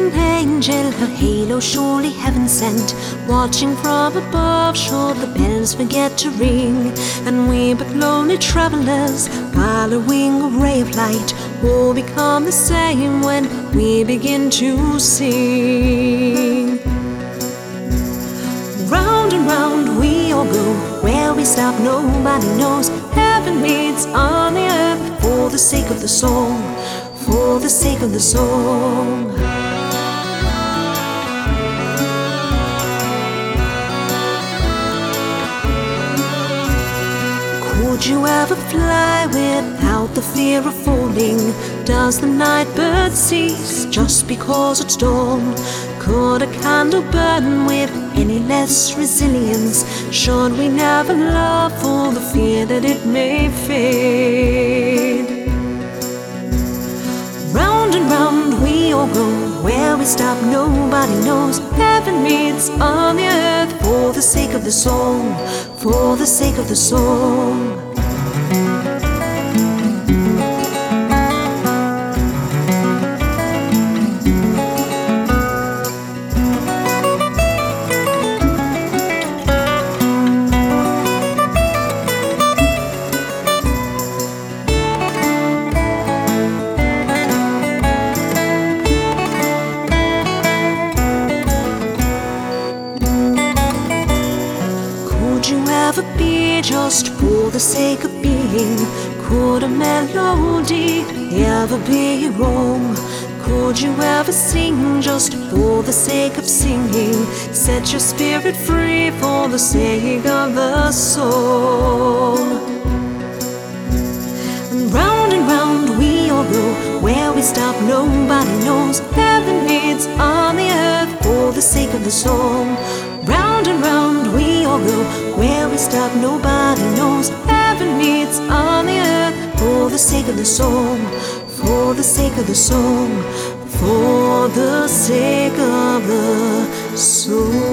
angel, her halo surely heaven sent. Watching from above, sure the bells forget to ring. And we but lonely travelers, following a ray of light, will become the same when we begin to sing. Round and round we all go, where we stop nobody knows. Heaven meets on the earth for the sake of the song, for the sake of the song. Could you ever fly without the fear of falling? Does the night bird cease just because it's dawn? Could a candle burn with any less resilience? Should we never love for the fear that it may fade? Round and round we all go, where we stop nobody knows. Heaven meets on the earth for the sake of the song, for the sake of the song. Could you ever be just for the sake of being? Could a melody ever be wrong? Could you ever sing just for the sake of singing? Set your spirit free for the sake of the song. And round and round we all go, where we stop nobody knows. Heaven meets on the earth for the sake of the song. Round go, where we stop nobody knows. Heaven meets on the earth for the sake of the song, for the sake of the song, for the sake of the song.